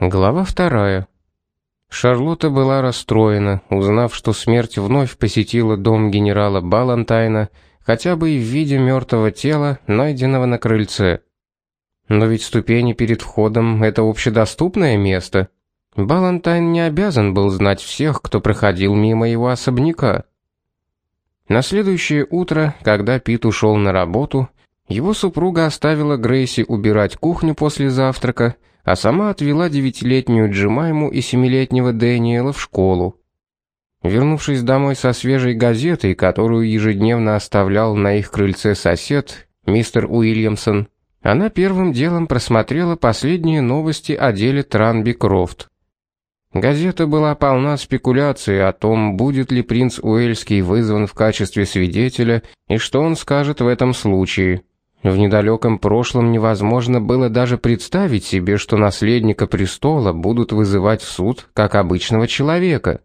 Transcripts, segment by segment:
Глава вторая. Шарлотта была расстроена, узнав, что смерть вновь посетила дом генерала Балантайна, хотя бы и в виде мертвого тела, найденного на крыльце. Но ведь ступени перед входом это общедоступное место. Балантайн не обязан был знать всех, кто проходил мимо его особняка. На следующее утро, когда Пит ушел на работу, его супруга оставила Грейси убирать кухню после завтрака а сама отвела девятилетнюю Джимайму и семилетнего Дэниела в школу. Вернувшись домой со свежей газетой, которую ежедневно оставлял на их крыльце сосед, мистер Уильямсон, она первым делом просмотрела последние новости о деле Транби Крофт. Газета была полна спекуляций о том, будет ли принц Уэльский вызван в качестве свидетеля и что он скажет в этом случае. В недалеком прошлом невозможно было даже представить себе, что наследника престола будут вызывать в суд как обычного человека.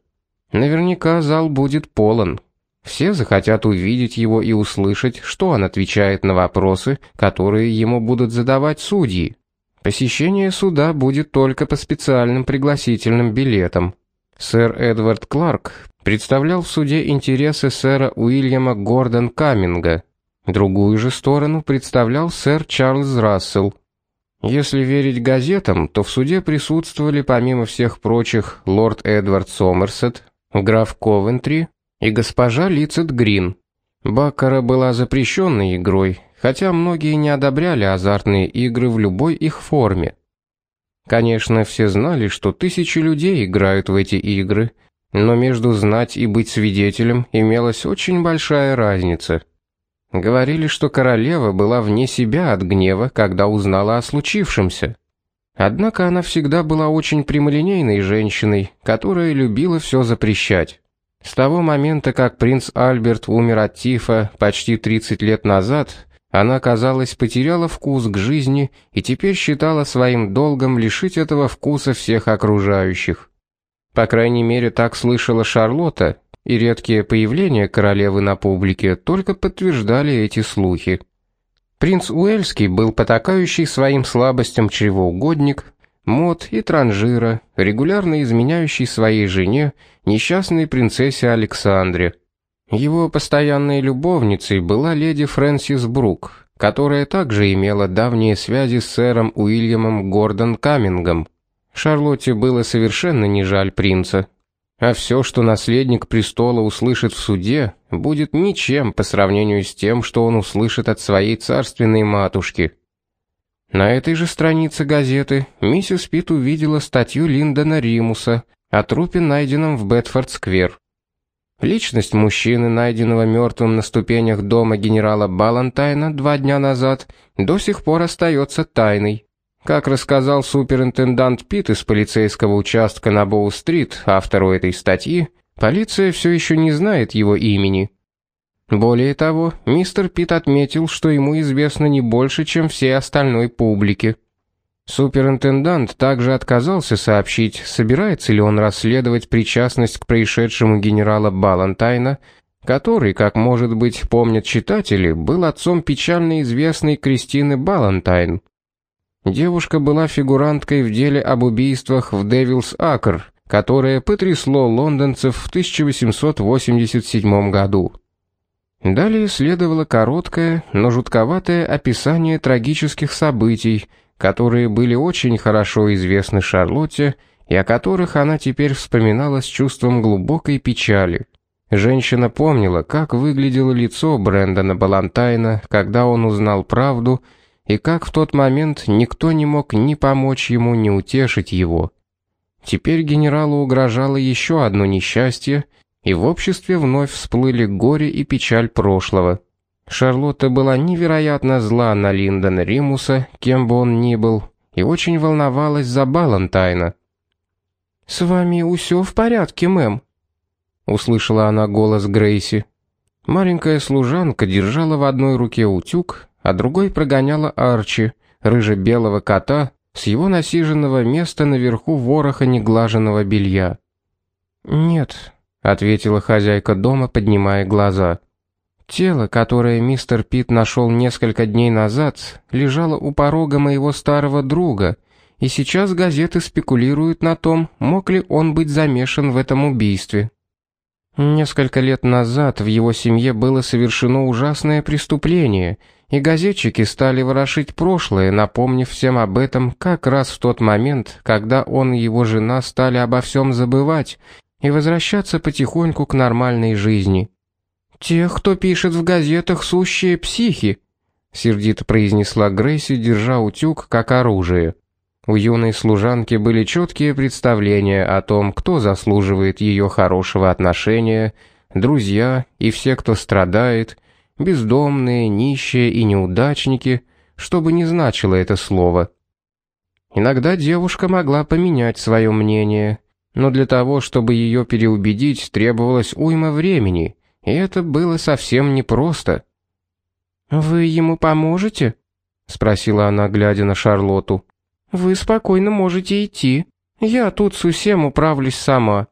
Наверняка зал будет полон. Все захотят увидеть его и услышать, что он отвечает на вопросы, которые ему будут задавать судьи. Посещение суда будет только по специальным пригласительным билетам. Сэр Эдвард Кларк представлял в суде интересы сэра Уильяма Гордон Каминга, Другую же сторону представлял сэр Чарльз Рассел. Если верить газетам, то в суде присутствовали помимо всех прочих лорд Эдвард Сомерсет, граф Ковентри и госпожа Лицет Грин. Баккара была запрещенной игрой, хотя многие не одобряли азартные игры в любой их форме. Конечно, все знали, что тысячи людей играют в эти игры, но между знать и быть свидетелем имелась очень большая разница – Говорили, что королева была вне себя от гнева, когда узнала о случившемся. Однако она всегда была очень прямолинейной женщиной, которая любила все запрещать. С того момента, как принц Альберт умер от тифа почти 30 лет назад, она, казалось, потеряла вкус к жизни и теперь считала своим долгом лишить этого вкуса всех окружающих. По крайней мере, так слышала Шарлотта, и редкие появления королевы на публике только подтверждали эти слухи. Принц Уэльский был потакающий своим слабостям чревоугодник, мод и транжира, регулярно изменяющий своей жене, несчастной принцессе Александре. Его постоянной любовницей была леди Фрэнсис Брук, которая также имела давние связи с сэром Уильямом Гордон Камингом. Шарлотте было совершенно не жаль принца, а все, что наследник престола услышит в суде, будет ничем по сравнению с тем, что он услышит от своей царственной матушки. На этой же странице газеты миссис Пит увидела статью Линдона Римуса о трупе, найденном в Бетфорд-сквер. Личность мужчины, найденного мертвым на ступенях дома генерала Балантайна два дня назад, до сих пор остается тайной. Как рассказал суперинтендант Пит из полицейского участка на Боу-стрит, автору этой статьи, полиция все еще не знает его имени. Более того, мистер Пит отметил, что ему известно не больше, чем всей остальной публике. Суперинтендант также отказался сообщить, собирается ли он расследовать причастность к происшедшему генерала Балантайна, который, как может быть, помнят читатели, был отцом печально известной Кристины Балантайн. Девушка была фигуранткой в деле об убийствах в Девилс Акр, которое потрясло лондонцев в 1887 году. Далее следовало короткое, но жутковатое описание трагических событий, которые были очень хорошо известны Шарлотте и о которых она теперь вспоминала с чувством глубокой печали. Женщина помнила, как выглядело лицо Брэндона Балантайна, когда он узнал правду и как в тот момент никто не мог ни помочь ему, ни утешить его. Теперь генералу угрожало еще одно несчастье, и в обществе вновь всплыли горе и печаль прошлого. Шарлотта была невероятно зла на Линдона Римуса, кем бы он ни был, и очень волновалась за Балантайна. «С вами усё в порядке, мэм?» Услышала она голос Грейси. Маленькая служанка держала в одной руке утюг, а другой прогоняла Арчи, рыже-белого кота, с его насиженного места наверху вороха неглаженного белья. «Нет», — ответила хозяйка дома, поднимая глаза. «Тело, которое мистер Пит нашел несколько дней назад, лежало у порога моего старого друга, и сейчас газеты спекулируют на том, мог ли он быть замешан в этом убийстве. Несколько лет назад в его семье было совершено ужасное преступление, и газетчики стали ворошить прошлое, напомнив всем об этом как раз в тот момент, когда он и его жена стали обо всем забывать и возвращаться потихоньку к нормальной жизни. «Тех, кто пишет в газетах, сущие психи», — сердито произнесла Грейси, держа утюг как оружие. У юной служанки были четкие представления о том, кто заслуживает ее хорошего отношения, друзья и все, кто страдает, бездомные, нищие и неудачники, что бы ни значило это слово. Иногда девушка могла поменять свое мнение, но для того, чтобы ее переубедить, требовалось уйма времени, и это было совсем непросто. «Вы ему поможете?» — спросила она, глядя на Шарлоту. Вы спокойно можете идти. Я тут с усем управлюсь сама.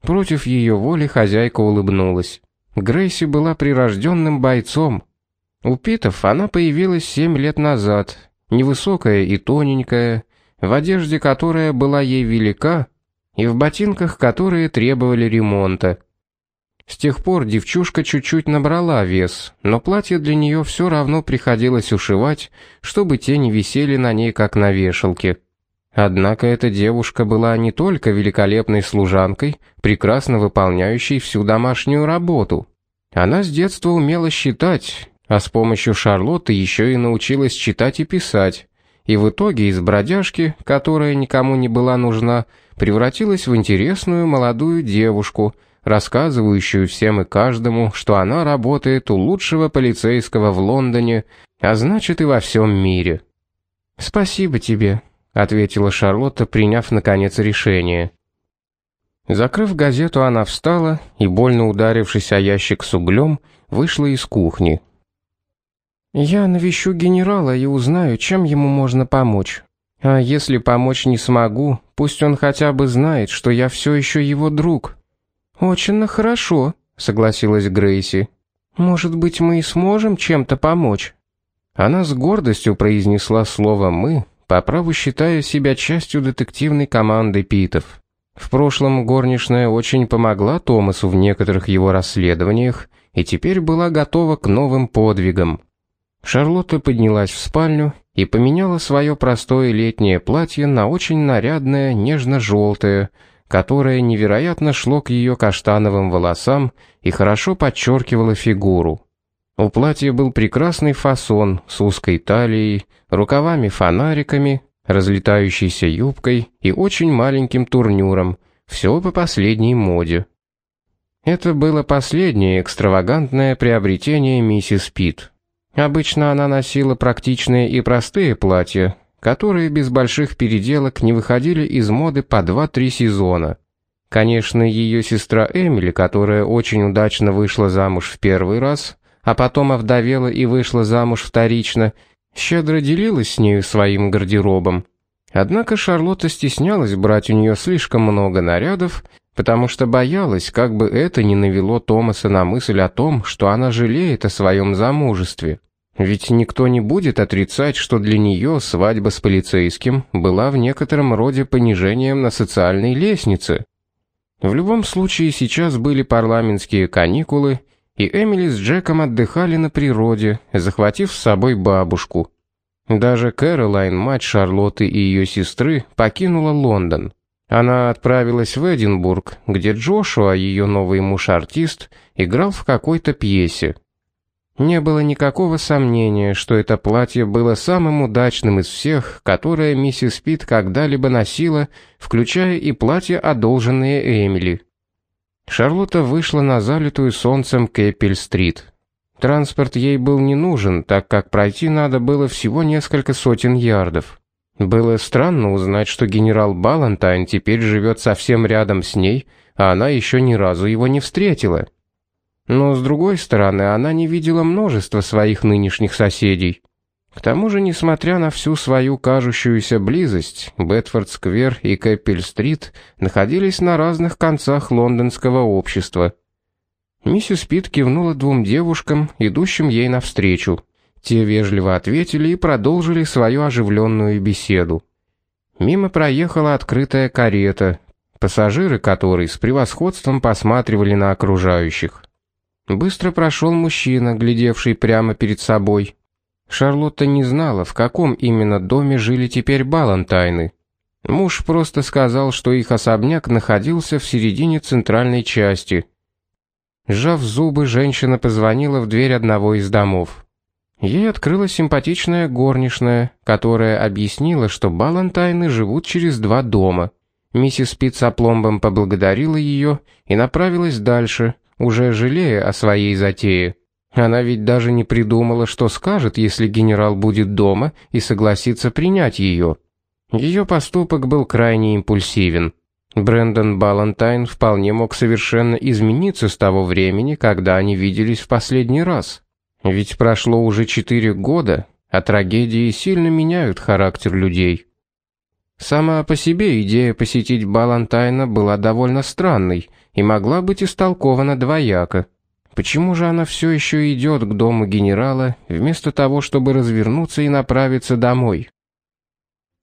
Против ее воли хозяйка улыбнулась. Грейси была прирожденным бойцом. У Питов она появилась семь лет назад, невысокая и тоненькая, в одежде которая была ей велика, и в ботинках, которые требовали ремонта. С тех пор девчушка чуть-чуть набрала вес, но платье для нее все равно приходилось ушивать, чтобы те не висели на ней как на вешалке. Однако эта девушка была не только великолепной служанкой, прекрасно выполняющей всю домашнюю работу. Она с детства умела считать, а с помощью Шарлотты еще и научилась читать и писать. И в итоге из бродяжки, которая никому не была нужна, превратилась в интересную молодую девушку – рассказывающую всем и каждому, что она работает у лучшего полицейского в Лондоне, а значит и во всем мире. «Спасибо тебе», — ответила Шарлотта, приняв, наконец, решение. Закрыв газету, она встала и, больно ударившись о ящик с углем, вышла из кухни. «Я навещу генерала и узнаю, чем ему можно помочь. А если помочь не смогу, пусть он хотя бы знает, что я все еще его друг». «Очень хорошо», — согласилась Грейси. «Может быть, мы и сможем чем-то помочь?» Она с гордостью произнесла слово «мы», по праву считая себя частью детективной команды Питов. В прошлом горничная очень помогла Томасу в некоторых его расследованиях и теперь была готова к новым подвигам. Шарлотта поднялась в спальню и поменяла свое простое летнее платье на очень нарядное нежно-желтое, которое невероятно шло к ее каштановым волосам и хорошо подчеркивало фигуру. У платья был прекрасный фасон с узкой талией, рукавами-фонариками, разлетающейся юбкой и очень маленьким турнюром, все по последней моде. Это было последнее экстравагантное приобретение миссис Пит. Обычно она носила практичные и простые платья, которые без больших переделок не выходили из моды по 2-3 сезона. Конечно, ее сестра Эмили, которая очень удачно вышла замуж в первый раз, а потом овдовела и вышла замуж вторично, щедро делилась с нею своим гардеробом. Однако Шарлотта стеснялась брать у нее слишком много нарядов, потому что боялась, как бы это не навело Томаса на мысль о том, что она жалеет о своем замужестве. Ведь никто не будет отрицать, что для нее свадьба с полицейским была в некотором роде понижением на социальной лестнице. В любом случае сейчас были парламентские каникулы, и Эмили с Джеком отдыхали на природе, захватив с собой бабушку. Даже Кэролайн, мать Шарлотты и ее сестры, покинула Лондон. Она отправилась в Эдинбург, где Джошуа, ее новый муж-артист, играл в какой-то пьесе. Не было никакого сомнения, что это платье было самым удачным из всех, которое миссис Пит когда-либо носила, включая и платье, одолженное Эмили. Шарлотта вышла на залитую солнцем Кэппель-стрит. Транспорт ей был не нужен, так как пройти надо было всего несколько сотен ярдов. Было странно узнать, что генерал Балантайн теперь живет совсем рядом с ней, а она еще ни разу его не встретила. Но с другой стороны, она не видела множества своих нынешних соседей. К тому же, несмотря на всю свою кажущуюся близость, Бетфорд-сквер и Кэппель-стрит находились на разных концах лондонского общества. Миссис Пит кивнула двум девушкам, идущим ей навстречу. Те вежливо ответили и продолжили свою оживленную беседу. Мимо проехала открытая карета, пассажиры которой с превосходством посматривали на окружающих. Быстро прошел мужчина, глядевший прямо перед собой. Шарлотта не знала, в каком именно доме жили теперь Балантайны. Муж просто сказал, что их особняк находился в середине центральной части. Сжав зубы, женщина позвонила в дверь одного из домов. Ей открыла симпатичная горничная, которая объяснила, что Балантайны живут через два дома. Миссис Пит с опломбом поблагодарила ее и направилась дальше, уже жалея о своей затее. Она ведь даже не придумала, что скажет, если генерал будет дома и согласится принять ее. Ее поступок был крайне импульсивен. Брэндон Балантайн вполне мог совершенно измениться с того времени, когда они виделись в последний раз. Ведь прошло уже четыре года, а трагедии сильно меняют характер людей. Сама по себе идея посетить Балантайна была довольно странной и могла быть истолкована двояко. Почему же она все еще идет к дому генерала, вместо того, чтобы развернуться и направиться домой?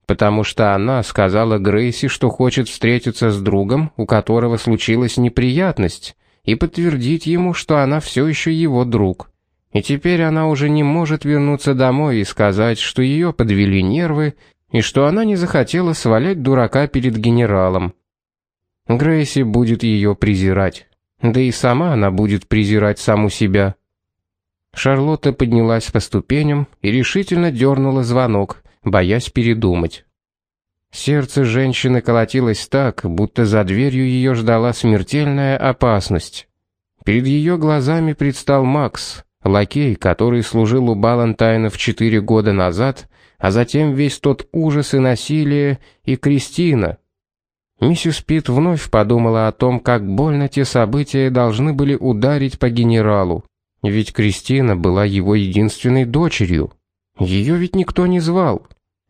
Потому что она сказала Грейси, что хочет встретиться с другом, у которого случилась неприятность, и подтвердить ему, что она все еще его друг. И теперь она уже не может вернуться домой и сказать, что ее подвели нервы, и что она не захотела свалять дурака перед генералом. Грейси будет ее презирать. Да и сама она будет презирать саму себя. Шарлотта поднялась по ступеням и решительно дернула звонок, боясь передумать. Сердце женщины колотилось так, будто за дверью ее ждала смертельная опасность. Перед ее глазами предстал Макс, лакей, который служил у Балантайнов четыре года назад, а затем весь тот ужас и насилие, и Кристина. Миссис Пит вновь подумала о том, как больно те события должны были ударить по генералу. Ведь Кристина была его единственной дочерью. Ее ведь никто не звал.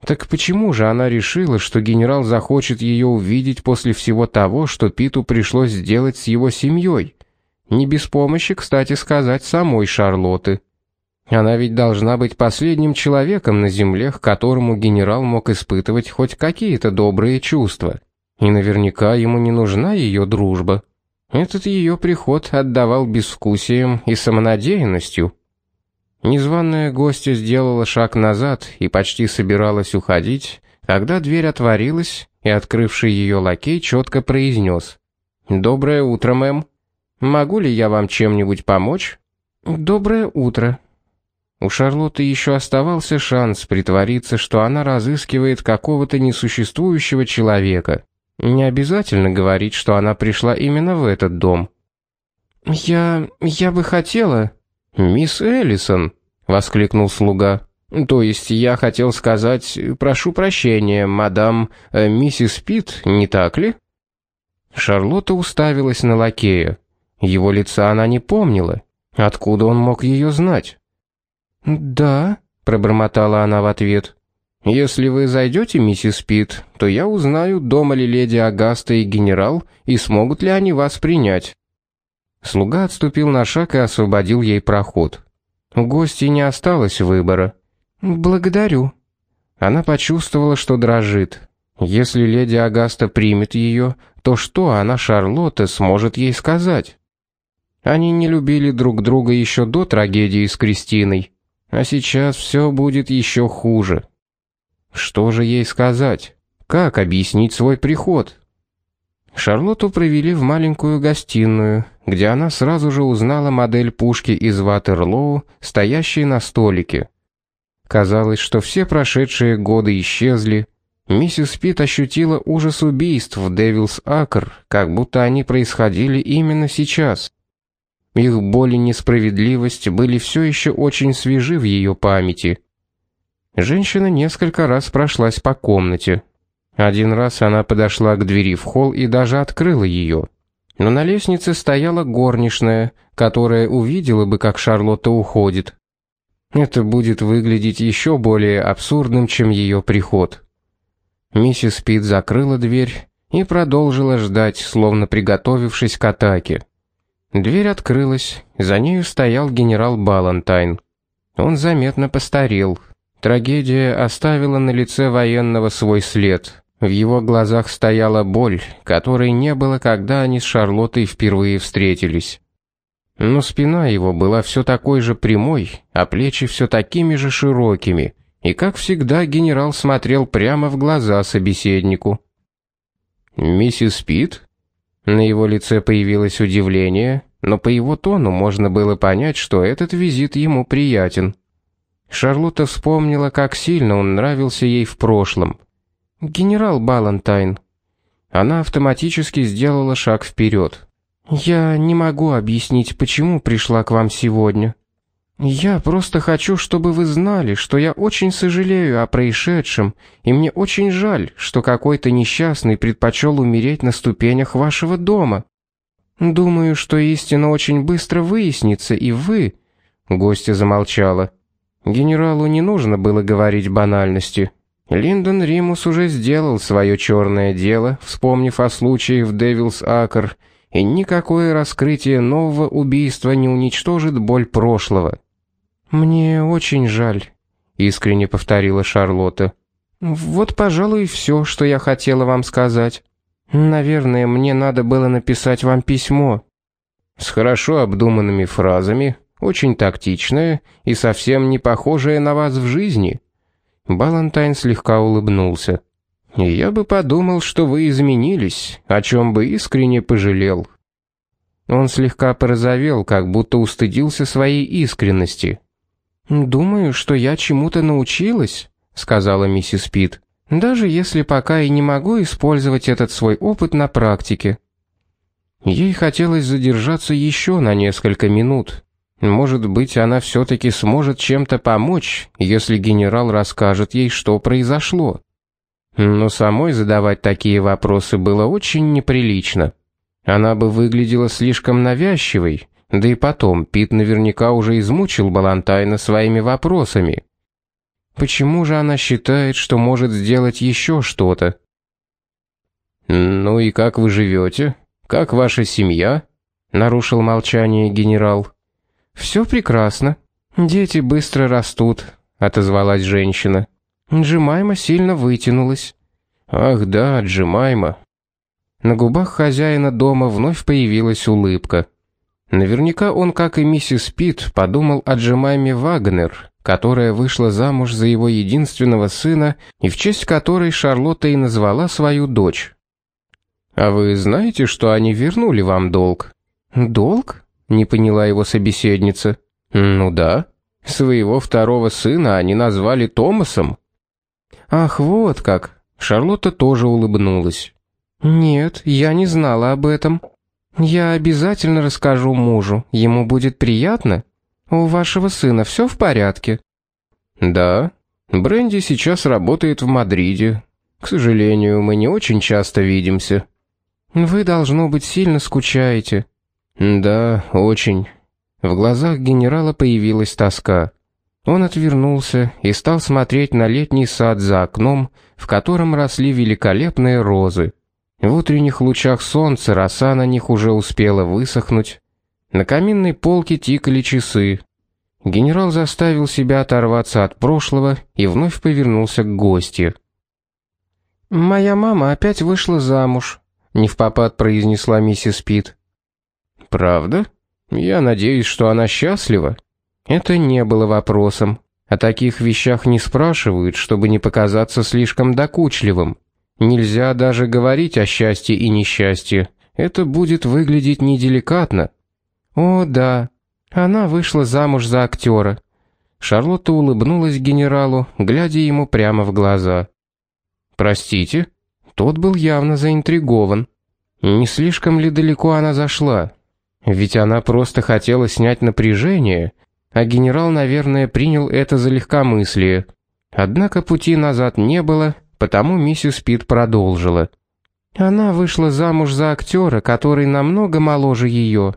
Так почему же она решила, что генерал захочет ее увидеть после всего того, что Питу пришлось сделать с его семьей? Не без помощи, кстати сказать, самой Шарлотты. Она ведь должна быть последним человеком на земле, к которому генерал мог испытывать хоть какие-то добрые чувства. И наверняка ему не нужна ее дружба. Этот ее приход отдавал безвкусием и самонадеянностью. Незваная гостья сделала шаг назад и почти собиралась уходить, когда дверь отворилась, и открывший ее лакей четко произнес: "Доброе утро, мэм". Могу ли я вам чем-нибудь помочь? Доброе утро. У Шарлотты еще оставался шанс притвориться, что она разыскивает какого-то несуществующего человека. Не обязательно говорить, что она пришла именно в этот дом. Я я бы хотела, мисс Эллисон, воскликнул слуга. То есть я хотел сказать, прошу прощения, мадам, э, миссис Пит, не так ли? Шарлотта уставилась на лакея. Его лица она не помнила. Откуда он мог ее знать? «Да», — пробормотала она в ответ. «Если вы зайдете, миссис Пит, то я узнаю, дома ли леди Агаста и генерал, и смогут ли они вас принять». Слуга отступил на шаг и освободил ей проход. У гостей не осталось выбора. «Благодарю». Она почувствовала, что дрожит. Если леди Агаста примет ее, то что она, Шарлотта, сможет ей сказать? Они не любили друг друга еще до трагедии с Кристиной, а сейчас все будет еще хуже. Что же ей сказать? Как объяснить свой приход? Шарлотту провели в маленькую гостиную, где она сразу же узнала модель пушки из Ватерлоу, стоящей на столике. Казалось, что все прошедшие годы исчезли. Миссис Пит ощутила ужас убийств в Девилс Акр, как будто они происходили именно сейчас. Их боль и несправедливость были все еще очень свежи в ее памяти. Женщина несколько раз прошлась по комнате. Один раз она подошла к двери в холл и даже открыла ее. Но на лестнице стояла горничная, которая увидела бы, как Шарлотта уходит. Это будет выглядеть еще более абсурдным, чем ее приход. Миссис Пит закрыла дверь и продолжила ждать, словно приготовившись к атаке. Дверь открылась, за нею стоял генерал Балантайн. Он заметно постарел. Трагедия оставила на лице военного свой след. В его глазах стояла боль, которой не было, когда они с Шарлоттой впервые встретились. Но спина его была все такой же прямой, а плечи все такими же широкими, и, как всегда, генерал смотрел прямо в глаза собеседнику. «Миссис Пит?» На его лице появилось удивление, но по его тону можно было понять, что этот визит ему приятен. Шарлотта вспомнила, как сильно он нравился ей в прошлом. «Генерал Балантайн». Она автоматически сделала шаг вперед. «Я не могу объяснить, почему пришла к вам сегодня. Я просто хочу, чтобы вы знали, что я очень сожалею о происшедшем, и мне очень жаль, что какой-то несчастный предпочел умереть на ступенях вашего дома. Думаю, что истина очень быстро выяснится, и вы...» Гостья замолчала. Генералу не нужно было говорить банальности. Линдон Римус уже сделал свое черное дело, вспомнив о случае в Девилс Акр, и никакое раскрытие нового убийства не уничтожит боль прошлого. «Мне очень жаль», — искренне повторила Шарлотта. «Вот, пожалуй, все, что я хотела вам сказать. Наверное, мне надо было написать вам письмо». С хорошо обдуманными фразами, очень тактичное и совсем не похожее на вас в жизни. Балантайн слегка улыбнулся. Я бы подумал, что вы изменились, о чем бы искренне пожалел. Он слегка порозовел, как будто устыдился своей искренности. Думаю, что я чему-то научилась, сказала миссис Пит. Даже если пока и не могу использовать этот свой опыт на практике. Ей хотелось задержаться еще на несколько минут. Может быть, она все таки сможет чем-то помочь, если генерал расскажет ей, что произошло. Но самой задавать такие вопросы было очень неприлично. Она бы выглядела слишком навязчивой, да и потом Пит наверняка уже измучил Балантайна своими вопросами. Почему же она считает, что может сделать еще что-то? «Ну и как вы живете? Как ваша семья?» — нарушил молчание генерал. «Все прекрасно. Дети быстро растут», — отозвалась женщина. Джимайма сильно вытянулась. «Ах да, Джимайма». На губах хозяина дома вновь появилась улыбка. Наверняка он, как и миссис Пит, подумал о Джимайме Вагнер, которая вышла замуж за его единственного сына и в честь которой Шарлотта и назвала свою дочь. «А вы знаете, что они вернули вам долг?» «Долг?» — не поняла его собеседница. «Ну да. Своего второго сына они назвали Томасом». «Ах, вот как!» Шарлотта тоже улыбнулась. «Нет, я не знала об этом. Я обязательно расскажу мужу, ему будет приятно. У вашего сына все в порядке?» «Да. Бренди сейчас работает в Мадриде. К сожалению, мы не очень часто видимся». «Вы, должно быть, сильно скучаете». «Да, очень». В глазах генерала появилась тоска. Он отвернулся и стал смотреть на летний сад за окном, в котором росли великолепные розы. В утренних лучах солнца роса на них уже успела высохнуть. На каминной полке тикали часы. Генерал заставил себя оторваться от прошлого и вновь повернулся к гостье. «Моя мама опять вышла замуж», — невпопад произнесла миссис Пит. Правда? Я надеюсь, что она счастлива. Это не было вопросом. О таких вещах не спрашивают, чтобы не показаться слишком докучливым. Нельзя даже говорить о счастье и несчастье. Это будет выглядеть неделикатно. О, да. Она вышла замуж за актера. Шарлотта улыбнулась генералу, глядя ему прямо в глаза. Простите? Тот был явно заинтригован. Не слишком ли далеко она зашла? Ведь она просто хотела снять напряжение, а генерал, наверное, принял это за легкомыслие. Однако пути назад не было, потому миссис Пит продолжила. Она вышла замуж за актера, который намного моложе ее.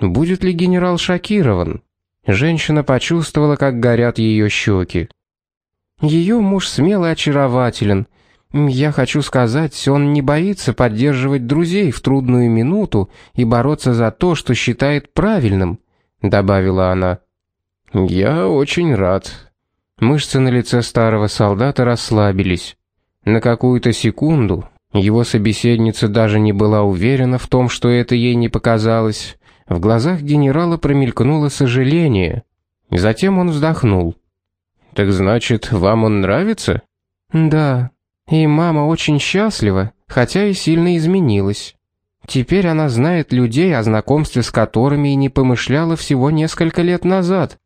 Будет ли генерал шокирован? Женщина почувствовала, как горят ее щеки. Ее муж смелый и очарователен, я хочу сказать, он не боится поддерживать друзей в трудную минуту и бороться за то, что считает правильным, добавила она. Я очень рад. Мышцы на лице старого солдата расслабились. На какую-то секунду его собеседница даже не была уверена в том, что это ей не показалось. В глазах генерала промелькнуло сожаление. Затем он вздохнул. «Так значит, вам он нравится?» «Да. И мама очень счастлива, хотя и сильно изменилась. Теперь она знает людей, о знакомстве с которыми и не помышляла всего несколько лет назад.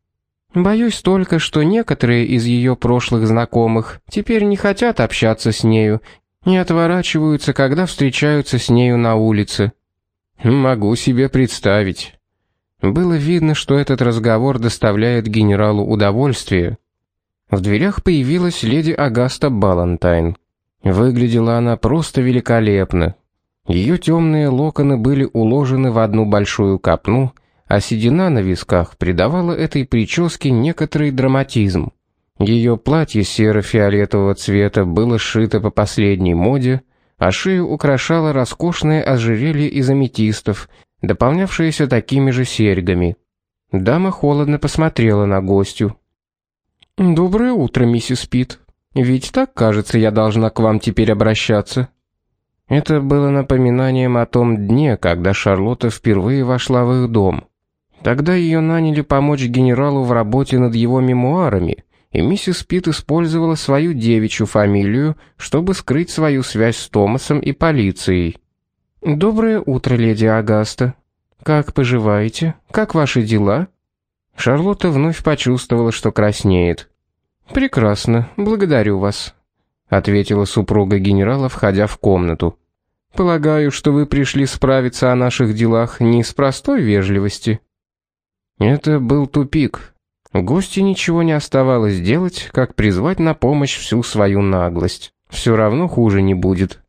Боюсь только, что некоторые из ее прошлых знакомых теперь не хотят общаться с нею и отворачиваются, когда встречаются с нею на улице. Могу себе представить. Было видно, что этот разговор доставляет генералу удовольствие. В дверях появилась леди Агаста Балантайн. Выглядела она просто великолепно. Ее темные локоны были уложены в одну большую копну, а седина на висках придавала этой прическе некоторый драматизм. Ее платье серо-фиолетового цвета было сшито по последней моде, а шею украшало роскошное ожерелье из аметистов, дополнявшееся такими же серьгами. Дама холодно посмотрела на гостью. «Доброе утро, миссис Пит. Ведь так, кажется, я должна к вам теперь обращаться». Это было напоминанием о том дне, когда Шарлотта впервые вошла в их дом. Тогда ее наняли помочь генералу в работе над его мемуарами, и миссис Пит использовала свою девичью фамилию, чтобы скрыть свою связь с Томасом и полицией. «Доброе утро, леди Агаста. Как поживаете? Как ваши дела?» Шарлотта вновь почувствовала, что краснеет. «Прекрасно, благодарю вас», — ответила супруга генерала, входя в комнату. «Полагаю, что вы пришли справиться о наших делах не из простой вежливости». Это был тупик. Гости ничего не оставалось делать, как призвать на помощь всю свою наглость. Все равно хуже не будет.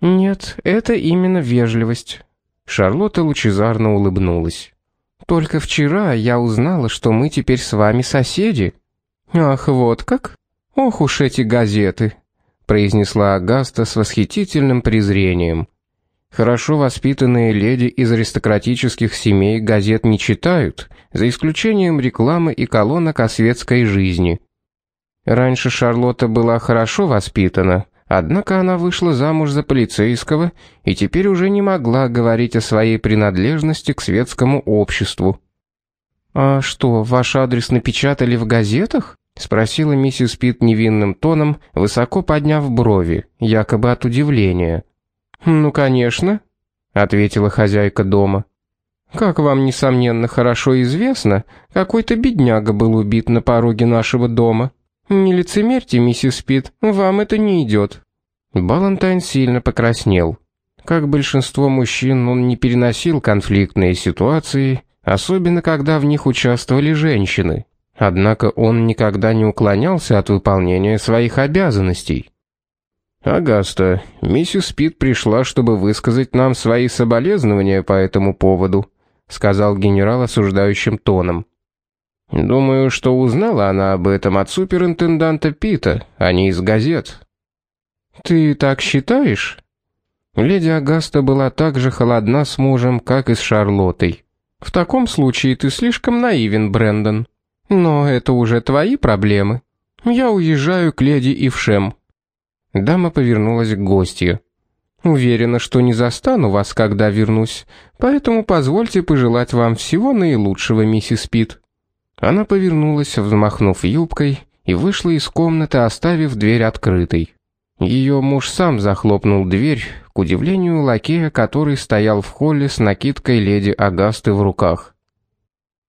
Нет, это именно вежливость. Шарлотта лучезарно улыбнулась. Только вчера я узнала, что мы теперь с вами соседи. Ах, вот как? Ох уж эти газеты, произнесла Агаста с восхитительным презрением. Хорошо воспитанные леди из аристократических семей газет не читают, за исключением рекламы и колонок о светской жизни. Раньше Шарлотта была хорошо воспитана, однако она вышла замуж за полицейского и теперь уже не могла говорить о своей принадлежности к светскому обществу. «А что, ваш адрес напечатали в газетах?» — спросила миссис Пит невинным тоном, высоко подняв брови, якобы от удивления. «Ну, конечно», — ответила хозяйка дома. «Как вам, несомненно, хорошо известно, какой-то бедняга был убит на пороге нашего дома. Не лицемерьте, миссис Пит, вам это не идет». Балантайн сильно покраснел. Как большинство мужчин, он не переносил конфликтные ситуации, особенно когда в них участвовали женщины. Однако он никогда не уклонялся от выполнения своих обязанностей. «Агаста, миссис Пит пришла, чтобы высказать нам свои соболезнования по этому поводу», сказал генерал осуждающим тоном. «Думаю, что узнала она об этом от суперинтенданта Пита, а не из газет». «Ты так считаешь?» Леди Агаста была так же холодна с мужем, как и с Шарлоттой. «В таком случае ты слишком наивен, Брэндон. Но это уже твои проблемы. Я уезжаю к леди Ившем». Дама повернулась к гостью. Уверена, что не застану вас, когда вернусь, поэтому позвольте пожелать вам всего наилучшего, миссис Пит. Она повернулась, взмахнув юбкой, и вышла из комнаты, оставив дверь открытой. Ее муж сам захлопнул дверь, к удивлению лакея, который стоял в холле с накидкой леди Агасты в руках.